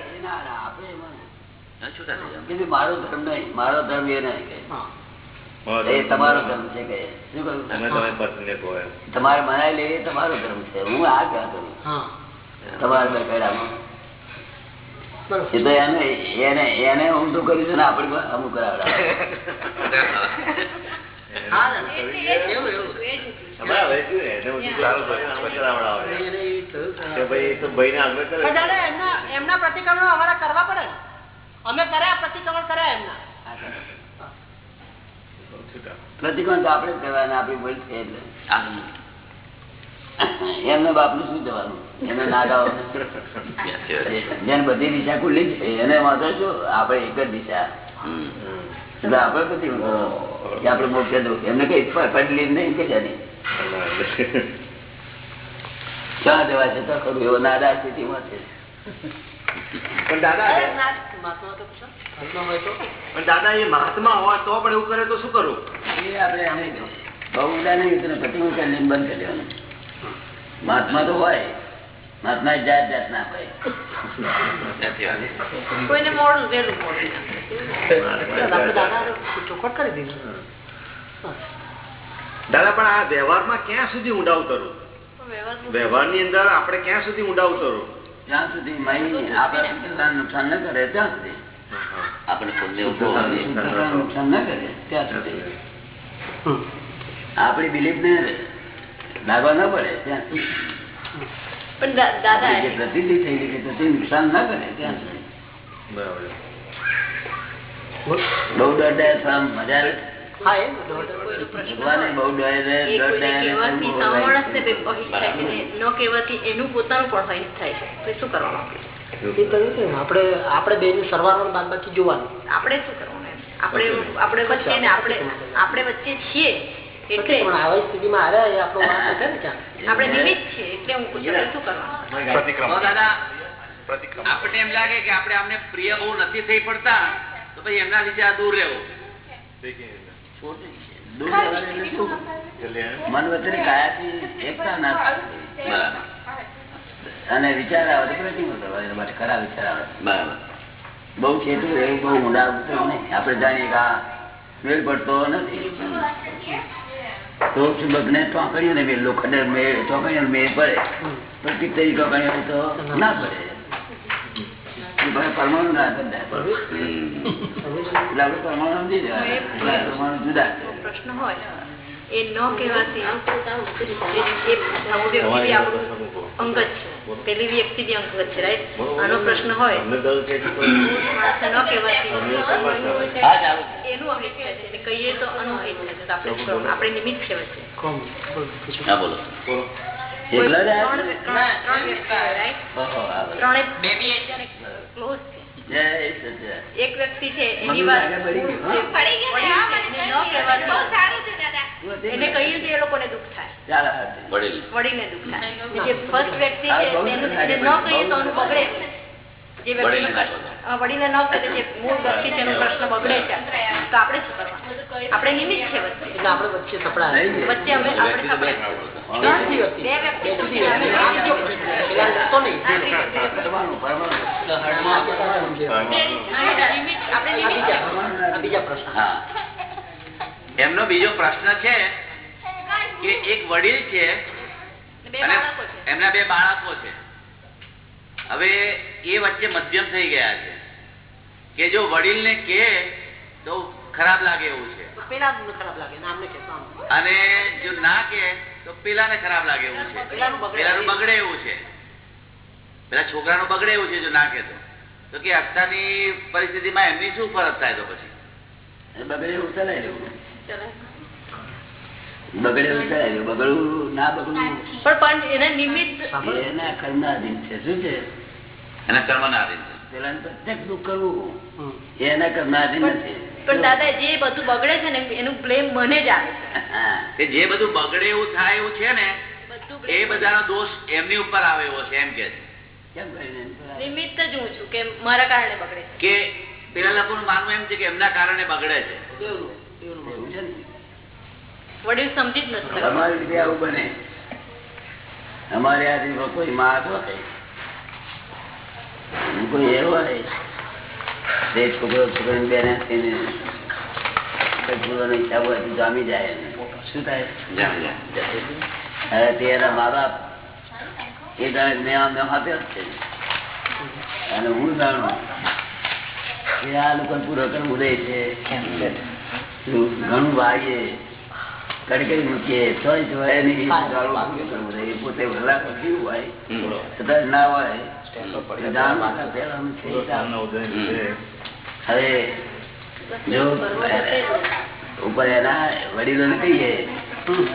મારો ધર્મ નહીં મારો ધર્મ એ નહીં તમારો ધર્મ છે કે શું કહ્યું? તમારે મનાઈ લેવી તમારો ધર્મ છે. હું આ ક્યાં કરું. હા. તમારા બેકડામાં એ તો એને એને એને ઊંધું કર્યું છે ને આપણે અમુક કરાવડાવે. એમના પ્રતિક્રમણ અમારે કરવા પડે અમે કર્યા પ્રતિક્રમણ કર્યા એમના. પ્રતિકોણ તો આપણે કરવાના આપણી ભૂલ છે એટલે. હા. એમના બાપનું શું જવાનું એને નાગાઓ. જેને બધી દિશા ખુલ્લી છે એને વાંધો શું? આપડે એક જ દિશા. એટલે આપડે બધી આપડે દઉં એમને કઈ પડલી નહીં કે જાની ક્યાં જવા છે તો ખરું એવો નાદા સ્થિતિમાં છે. પણ દાદા મહાત્મા તો હોય તો? પણ દાદા એ મહાત્મા હોય તો પણ એવું કરે તો શું કરવું? એ આપણે બહુ ઊંડા નહીં ઉતરે પ્રતિકૂળ કરીને બંધ કરી દેવાનું મહાત્મા તો હોય. મહાત્મા જાત જાત ના હોય કોઈને મોડું વહેલું મોડું કરી દીધું. દાદા પણ આ વ્યવહારમાં ક્યાં સુધી ઊંડા ઉતરવું વ્યવહારની અંદર આપણે ક્યાં સુધી ઊંડા ઉતરવું જ્યાં સુધી નુકસાન ન કરે ત્યાં સુધી. આપણે પિતૃને નુકસાન ના કરે ત્યાં સુધી. આપણી બિલીફ ને લાગવા ના પડે ત્યાં સુધી. પ્રતિનિધિ થયેલી કે પ્રતિ નુકસાન ન કરે ત્યાં સુધી. બહુ મજા ભગવાને બહુ એનું પોતાનું પણ થાય છે. શું કરવાનું આપણે? આપણે આપણે બે ની સરવાળો બાદ બાકી જોવાનું. આપણે શું કરવાનું એમ? આપણે આપણે વચ્ચે આપણે આપણે વચ્ચે છીએ. એટલે પણ આવી સ્થિતિમાં આવ્યા આપણો વાંક છે ને ક્યાં આપણે નિમિત્ત છીએ. એટલે હું પૂછું શું કરવાનું? તો દાદા. આપણને એમ લાગે કે આપણે આમને પ્રિય બહુ નથી થઈ પડતા તો પછી એમના લીધે આ દૂર રહેવું. મન વચ્ચેની કાયાથી એકતા ના બરાબર. અને વિચાર આવે તો પ્રતિમો કરવા? એના માટે ખરા વિચાર આવે. બરાબર. બહુ ખેતું એવું બહુ ઊંડા નહીં. આપણે જાણીએ કે આ મેળ પડતો નથી. તો ચુંબકને ચોંકડીઓ ને મેળ લોખંડ મેળ ચોકડીઓ મેળ પડે. પ્રતિક તરીકે ચોકડીઓ તો ના પડે. પરમાણુ ના એટલે પરમાણુ સમજી જવાય. પરમાણુ જુદા પ્રશ્ન હોય. એ ન કહેવાથી અંગત છે. પેલી વ્યક્તિ બી અંક છે રાઈટ આનો પ્રશ્ન હોય. ન કહેવાથી એનું અહિત છે. એટલે કહીએ તો આનું છે આપણે આપણે નિમિત્ત છે. વચ્ચે કોમ બોલ હા જ. એક વ્યક્તિ છે એની વાત એને કહીએ કે એ લોકોને દુઃખ થાય? ચાલો, હાથી. વડીલ. વળીને દુઃખ થાય. જે ફર્સ્ટ વ્યક્તિ છે એને ન કહીએ તો એનું બગડે. જે વડીલને ના વડીલને કહે જે મૂળ વ્યક્તિ છે એનું પ્રશ્ન બગડે છે. તો આપણે શું કરવાનું? આપણે નિમિત્ત છે વચ્ચે. આપણે વચ્ચે સપડા વચ્ચે અમે આપણે બે વ્યક્તિ આપણે બીજા પ્રશ્ન. હા. એમનો બીજો પ્રશ્ન છે કે એક વડીલ છે બે અને બાળકો છે. એમના બે બાળકો છે. હવે એ વચ્ચે મધ્યમ થઈ ગયા છે. કે જો વડીલને કે તો ખરાબ લાગે એવું છે. પેલા ને. અને જો ના કે તો પેલાને ખરાબ લાગે એવું છે. પેલાનું બગડે. એવું છે. પેલા છોકરાનું બગડે એવું છે જો ના કે તો. તો કે અત્યારની પરિસ્થિતિમાં એમની શું ફરક થાય તો પછી? બગડે એવું ચલાવી લેવું. ચલો. બગડે એવું બગડવું ના બગડવું પણ પણ એને નિમિત્ત એના કર્મના છે. શું છે? એના કર્મના છે. પેલાને પ્રત્યેક દુઃખ કરવું. એના કર્મના નથી. પણ દાદા જે બધું બગડે છે ને એનું બ્લેમ મને જ આવે છે. જે બધું બગડે એવું થાય એવું છે ને બધું એ બધા બધાનો દોષ એમની ઉપર આવે એવો છે એમ કે છે. કેમ નિમિત્ત જ હું છું કે મારા કારણે બગડે છે. કે પેલા લોકોનું માનવું એમ છે કે એમના કારણે બગડે છે બેવનું. બેવનું એવું છે ને વડીલ સમજી જ નથી અમારી રીતે આવું બને. અમારે આ કોઈ માં કોઈ છોકરો છોકરી બેને જામી જાય શું થાય? તે એના બાપ એ મેં આમ મેં આપ્યો જ છે. અને હું જાણું કે આ લોકો પૂરો કરવું રહે છે. ઘણું વાગીએ કડકડી મૂકીએ જોવાય નહીં. પોતે વહેલા હોય. ના હોય તો. હવે જો ઉપર એના વડીલોને કહીએ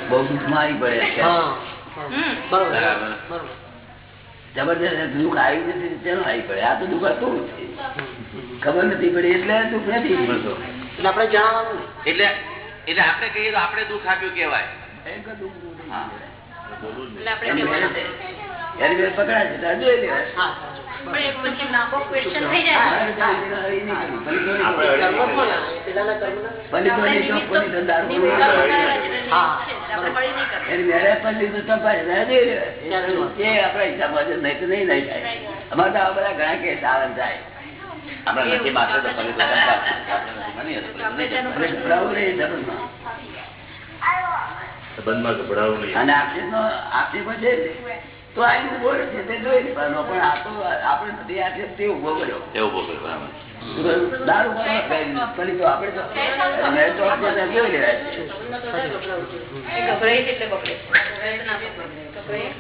બહુ આવી પડે છે હા હા. હમ. બરોબર બરાબર. જબરદસ્ત દુઃખ આવી નથી તેનું આવી પડે? આ તો દુઃખ હતું ખબર નથી પડી એટલે દુઃખ નથી પડતો એટલે આપણે જણાવવાનું એટલે એટલે આપણે કહીએ તો આપણે દુઃખ આપ્યું થાય. અમારે તો બધા ઘણા કેસ આવે જાય આપણા નથી માત્ર તો તો તો. સંબંધમાં ગભરાવું નહીં અને આક્ષેપનો આક્ષેપો છે ને, તો આઈને બોલે છે તે જોઈ લેવાનો પણ આ તો આપણે બધી આક્ષેપ તે ઊભો કર્યો. એવું બોલે બરાબર. દારૂ પણ તો આપણે તો મેં તો આપણે તો જોઈ લેવાય ગભરાય એટલે. ગભરાય તો. નથી.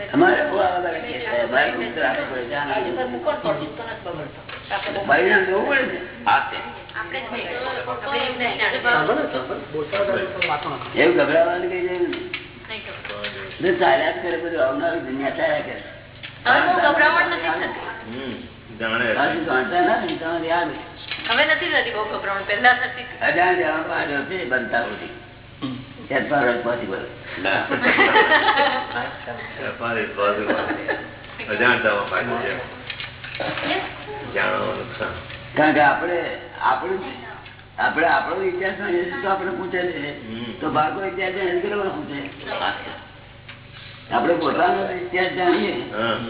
એવું ગભરાવાનું કઈ. ને ચાલ્યા કરે બધું આવનારી દુનિયા ચાલ્યા કરે હવે નથી થતી નથી નથી બહુ ગભરામણ પહેલા થતી અજાણ જવા પાડ્યો છે બનતા સુધી As far as possible. અજાણતામાં પાછું છે જાણવાનું નુકસાન કારણ કે આપણે આપણું આપણે આપણો ઇતિહાસ જાણીએ તો આપણે પૂછે છે. તો બાળકો ઇતિહાસ પૂછે આપણે પોતાનો ઇતિહાસ જાણીએ.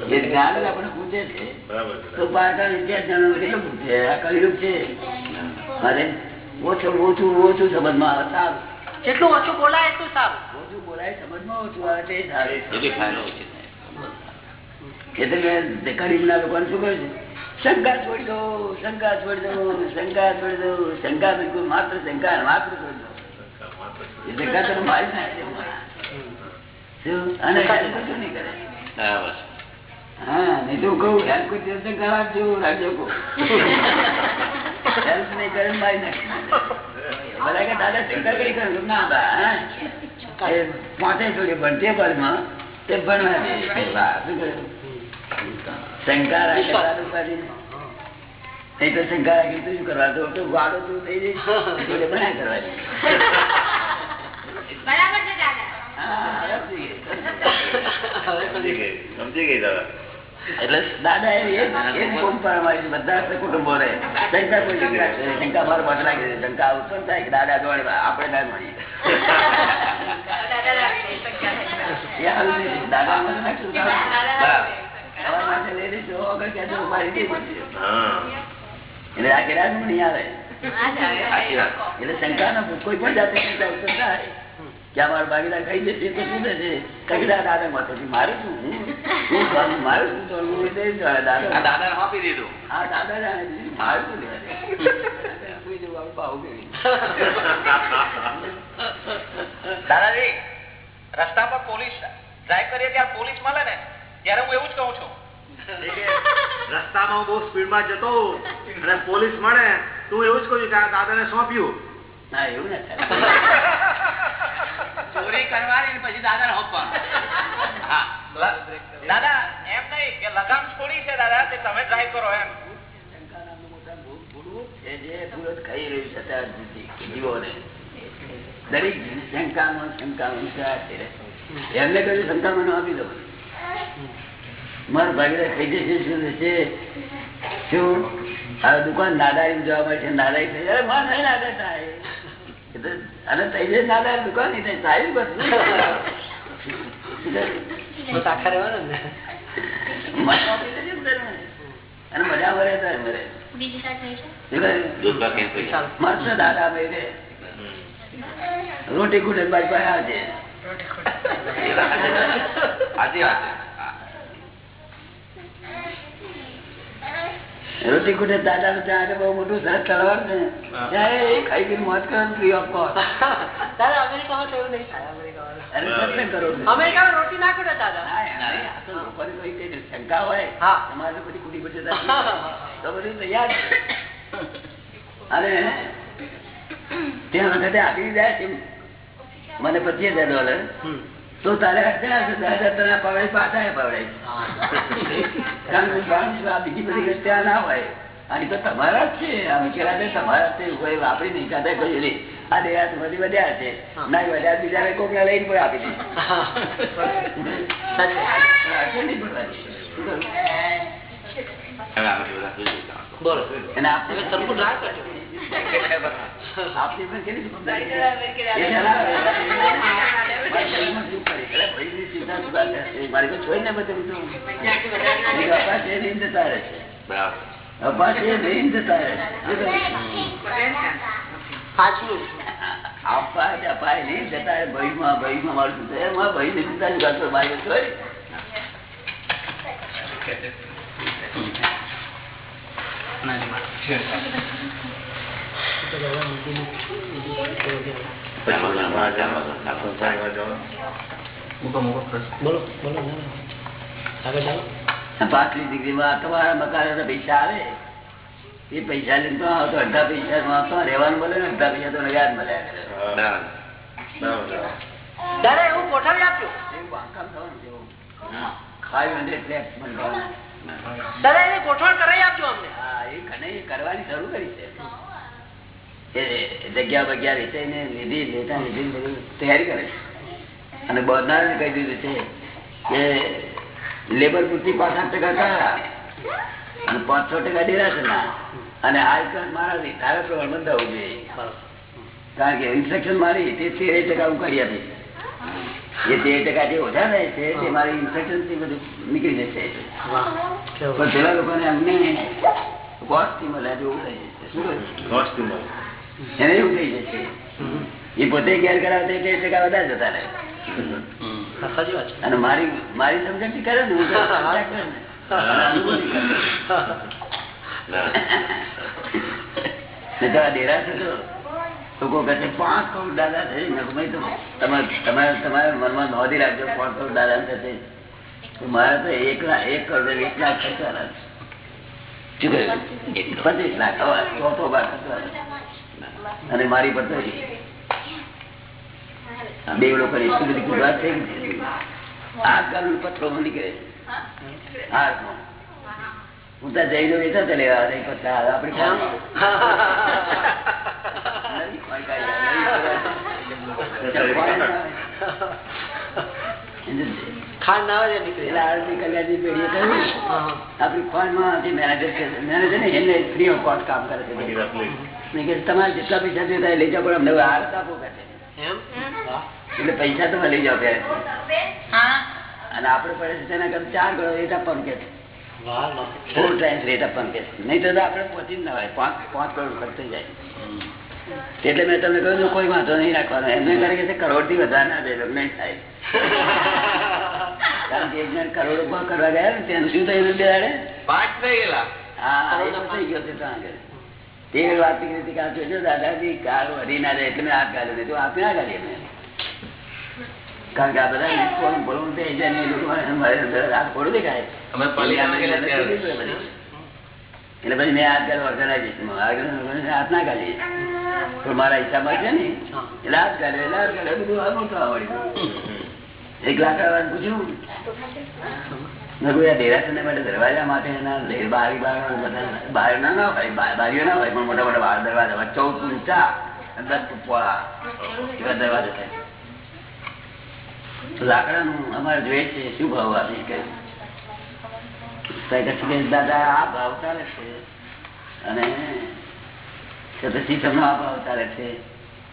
એ જ્ઞાન આપણે પૂછે છે. બરાબર તો બાળકાનો ઇતિહાસ જાણવાનું કેટલું પૂછે. આ કયું છે? અરે ઓછું ઓછું ઓછું સંબંધ આવે સારું જેટલું ઓછું બોલાય એટલું સારું. ઓછું બોલાય સમજમાં ઓછું આવે તે સારું. એવી ફાયદો ઉચિત એટલે મેં ગરીબના લોકોને શું કહ્યું છે? શંકા છોડી દો શંકા છોડી દો શંકા છોડી દો શંકા બિલકુલ માત્ર શંકા માત્ર છોડી દો. એ શંકા તને મારી નાખે અને કશું નહીં કરે. બરાબર હા નહીં તો કહું હેલ્પ કરતી વખતે કરાવજો રાખજો કહું હેલ્પ નહીં કરે ને મારી નાખશે બધા કે દાદા શંકા કરી કરું ના બા હા? છોડી ભણતી બાજુમાં તે ભણવા દે. બા, શું કર્યું? શંકા રાખે દાદા તો શંકા રાખી તું શું કરવા તો તો વાળો તું થઈ જઈશ. જોડે બનાય કરવાની. સમજી ગઈ સમજી ગઈ દાદા. એટલે દાદા એ બધા કુટુંબો રહે. શંકા કોઈ શંકા શંકા મારો મત લાગે છે. શંકા ઉત્પન્ન થાય કે દાદા જોડે આપણે ના મળીએ? થાય. ક્યાં મારી એટલે શંકા ના કોઈ પણ જાતે શંકા ઉત્પન્ન થાય. કે અમારા ભાગીદાર ખાઈ જશે તો શું થશે? કગડા દાદા માથેથી? મારું શું? હું? દાદાજી, રસ્તા પર પોલીસ ડ્રાઈવ કરીએ ત્યારે પોલીસ મળે ને, ત્યારે હું એવું જ કઉ છું. રસ્તામાં હું બહુ સ્પીડમાં જતો અને પોલીસ મળે, તું એવું જ કહું છું કે દાદાને સોંપ્યું. ના એવું ના ચોરી કરવાની ને પછી દાદાને સોંપવાનું હા. દાદા એમ નહીં કે લગામ છોડી છે દાદા તે તમે ડ્રાઈવ કરો એમ. એમને કહ્યું આપી દો. મારા ભાગીદાર જશે શું થશે શું? દુકાન નાદારી જવા માટે નાદારી થઈ જાય માં નહીં નાદાર થાય અને થઈ જાય નાદાર દુકાન નહીં સાહેબ બસ. ને ને. અને મજા મરે તો મરે. મસ્ત દાદા ભાઈ રોટી કુટે બાઈ પાસે આવજે. સાચી વાત છે હા. રોટી કુટે દાદા નું ત્યાં બહુ મોટું સરસ તળવાર છે. ત્યાં એ ખાઈ પીને મોત કરો ફ્રી ઓફ કોસ્ટ દાદા અમેરિકામાં તો એવું નહીં થાય અમેરિકામાં રોટી ના કુટે દાદા. શંકા હોય તમારે તો બધી કુટી કુટી તો બધું તૈયાર અને ત્યાં વખતે આપી જાય મને પચીસ હજાર ડોલર. તો તારે તને પવડે પાછા પવડે કારણ કે જાણું છું આ બીજી બધી હત્યા ના હોય. અને તો તમારા જ છે. આ તમારા જ છે કોઈ વાપરી નહીં. કાઢે કોઈ આ દેવા બધી વધ્યા છે. ના વધ્યા બીજા કોક ને લઈને પણ આપી દે અડચણ નહીં. પડવાની. શું કરું? હવે આપણે બધા જોયું કામ. બોલો. અને આપણે હવે સરખું ના કરજો. આપની પણ કેટલી મારી. મારી તો. અપાય અપાય જતા રહે. ભયમાં ભયમાં મારું શું થાય? એમાં ભયની ચિંતા જ કરતો. મારી કોઈ છોડી. ચાલો, ચાલો, ચાલો, ચાલો. સંસારમાં જવાનું. બોલો બોલો આગળ ચાલો પાંચમી ડિગ્રીમાં તમારા મકાન પૈસા આવે એ પૈસા લઈને તો આવતો અડધા પૈસા તો રહેવાનું મળે ને અડધા પૈસા તો વ્યાજ મળ્યા એવું ગોઠવી આપજો એવું બાંધકામ થવાનું. દાદા એની ગોઠવણ કરાવી આપજો અમને હા, એ કરવાની શરૂ કરી છે જગ્યા બગ્યા વેચાઈને લીધી લેતા લીધી બધું તૈયારી કરે અને બોધનારને કહી દીધું છે કે લેબર પૂરતી પાંસઠ ટકા કરા અને પાંચસો ટકા ડેરાશના અને આયકર મારા ધારા પ્રમાણ બંધાવવું જોઈએ. કારણ કે ઇન્સ્ટ્રક્શન મારી તે તેર ટકા હું કરી આપીશ એ તેર ટકા જે ઓછા થાય છે તે મારી ઇન્સ્ટ્રક્શનથી બધું નીકળી જશે. પણ પેલા લોકોને અમને કોસ્ટ મળે થઈ જશે શું કહે? કોસ્ટ્યુમ એને એવું થઈ જશે. એ પોતે ઘેર કરાવે તેર ટકા વધારે જતા રહે. અને મારી મારી સમજણ કરે ને તો તો ડેરા થતો લોકો કહે પાંચ કરોડ દાદા થઈ. મેં તો તમારે તમારે તમારા મનમાં નોંધી રાખજો પાંચ કરોડ દાદા થશે. તો મારે તો એક લાખ એક કરોડ એક લાખ ખર્ચવાના? પચીસ લાખ. ચોથો ભાગ ખર્ચવાનો. અને મારી પર બે લોકો એટલી બધી ગુજરાત થઈ ગઈ આ કરુણ પત્રો નીકળે હા હું ત્યાં જઈ ચાલે. નવી કોઈ કાંઈ નવી ખાંડ ના આવે એટલે પેઢીએ આપણી ફોનમાં મેનેજર મેનેજર ને એને ફ્રી ઓફ કોસ્ટ કામ કરે છે. મેં તમારે જેટલા પૈસા જોતા લઈ જાઓ પણ અમને હાર આપો કે. એટલે પૈસા તમે લઈ જાઓ ત્યારે. અને આપડે પડે છે તેના કરતા ચાર ગણો રેટ આપવાનું કે છે. વાહ વાહ. ફોર ટાઈમ્સ રેટ આપવાનું કે નહીં તો આપણે પહોંચી જ ના હોય. પાંચ પાંચ કરોડ ખર્ચ જાય. એટલે મેં તમને કહ્યું કોઈ વાંધો નહીં રાખવાનો. એમને કરે કે કરોડથી વધારે ના દે નહીં થાય. કારણ કે એક જણ કરોડ કરવા ગયા ને ત્યાં શું થયું બે દાડે? પાંચ થઈ ગયેલા? હા એ તો થઈ ગયો ત્યાં આગળ. તે જોજો દાદાજી વધી ના એટલે મેં નહીં તો કારણ કે આ બધા નિષ્ફળ બોલવું તે દેખાય. એટલે પછી મેં હાથ કરાવી દઈશ હાથ ના ગાળી પણ મારા હિસાબમાં છે ને એટલે હાથ ગાળ્યો એટલે હાથ ગાળ્યો બધું આ મોટું આવડ્યું એક લાખ પૂછ્યું. દરવાજા માટે મોટા મોટા બાર દરવાજા હોય. ચૌદ ઊંચા એવા દરવાજા થાય. લાકડાનું અમારે જોઈએ છે, શું ભાવ આપીશ કે દાદા, આ ભાવ ચાલે અને પછી તમને આ ભાવ ચાલે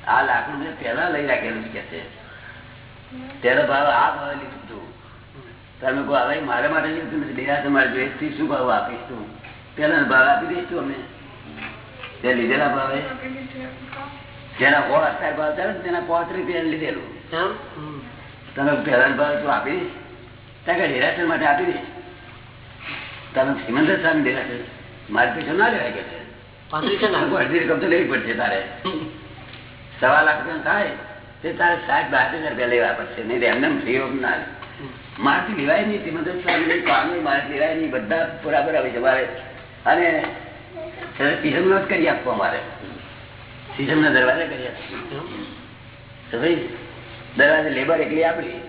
આ લાકડું મેં પહેલા લઈ રાખેલું કે છે, તેનો ભાવ આ ભાવે લીધું તમે કહો હવે મારા માટે લીધું નથી. ડેરા તમારે જોઈએ છે, શું ભાવ આપીશ તું પેલા ભાવ આપી દઈશ તું અમને. તે લીધેલા ભાવે. જેના કો અત્યારે ભાવ ચાલે ને તેના પાંચ રૂપિયા લીધેલું. તમે પહેલા ભાવ તું આપી દઈશ ત્યાં કે દેરાસર માટે આપી દઈશ તમે સિમંદર સ્વામી ડેરાસર મારે પૈસા ના લેવાય કે અડધી રકમ તો લેવી પડશે તારે. સવા લાખ રૂપિયા થાય તે તારે સાઠ બાર હજાર રૂપિયા લેવા પડશે. નહીં એમને ફ્રી ઓફ ના લે. મારથી લેવાય નહીં તે સ્વામી કામ મારથી લેવાય નહીં બધા બરાબર આવે છે મારે. અને સિઝમનો જ કરી આપવો મારે સિઝમના દરવાજે કરી આપવો તો ભાઈ દરવાજે લેબર એકલી આપડી.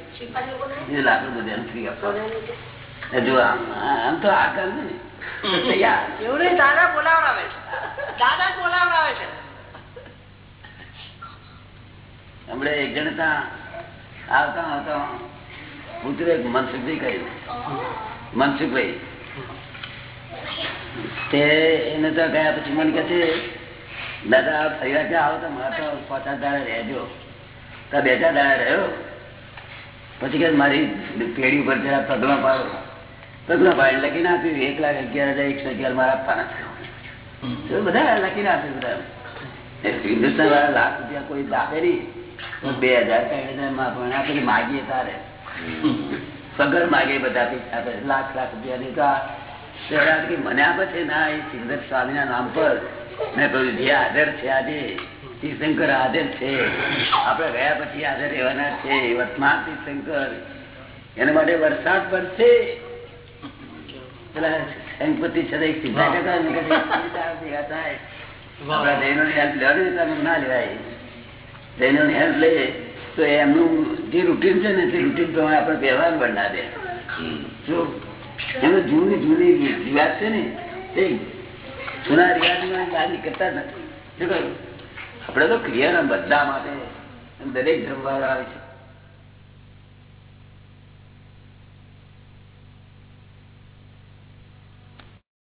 લાકડું બધું એમ ફ્રી આપો. જો આમ તો આ કર ને. એવું દાદા બોલાવડાવે છે. દાદા બોલાવડાવે છે. હમણાં એક જણ ત્યાં આવતા આવતા. પુત્ર એક મનસુખભાઈ કહ્યું મનસુખભાઈ તે એને તો ગયા પછી મને કહે છે, દાદા ફરી ક્યાં આવો તો મારા તો પચાસ દાડા રહેજો. તો બે ચાર દાડા રહ્યો. પછી કે મારી પેઢી ઉપર જરા પગમાં પાડો. પગમાં પાડી લખીને આપ્યું. એક લાખ અગિયાર હજાર, એકસો અગિયાર મારા આપવાના બધા લખીને આપ્યું બધા હિન્દુસ્તાન વાળા લાખ રૂપિયા કોઈ આપે નહીં. બે હજાર, ત્રણ હજારમાં પણ આપણે માગીએ તારે. પગાર માગે બધા લાખ લાખ રૂપિયા નહીં. તો આ તહેવાર કે મને આપે છે ના એ સિંદર સ્વામી ના નામ પર મેં કહ્યું જે આદર છે આજે તીર્થંકર આદર છે આપણે ગયા પછી આદર રહેવાના છે વર્તમાન તીર્થંકર એના માટે વરસાદ પડશે પેલા છે સીધા ટકા ને થાય. આપણા હેલ્પ લેવાની લેવાય. જૈનોની હેલ્પ લઈએ તો એમનું જે રૂટીન છે ને, તે રૂટીન પ્રમાણે આપણે વ્યવહાર બના દે જો એનું જૂની જૂની રિવાજ છે ને, તે જૂના રિવાજમાં બહાર કરતા નથી. આપણે તો ક્રિયાના બધા માટે દરેક ધર્મ આવે છે.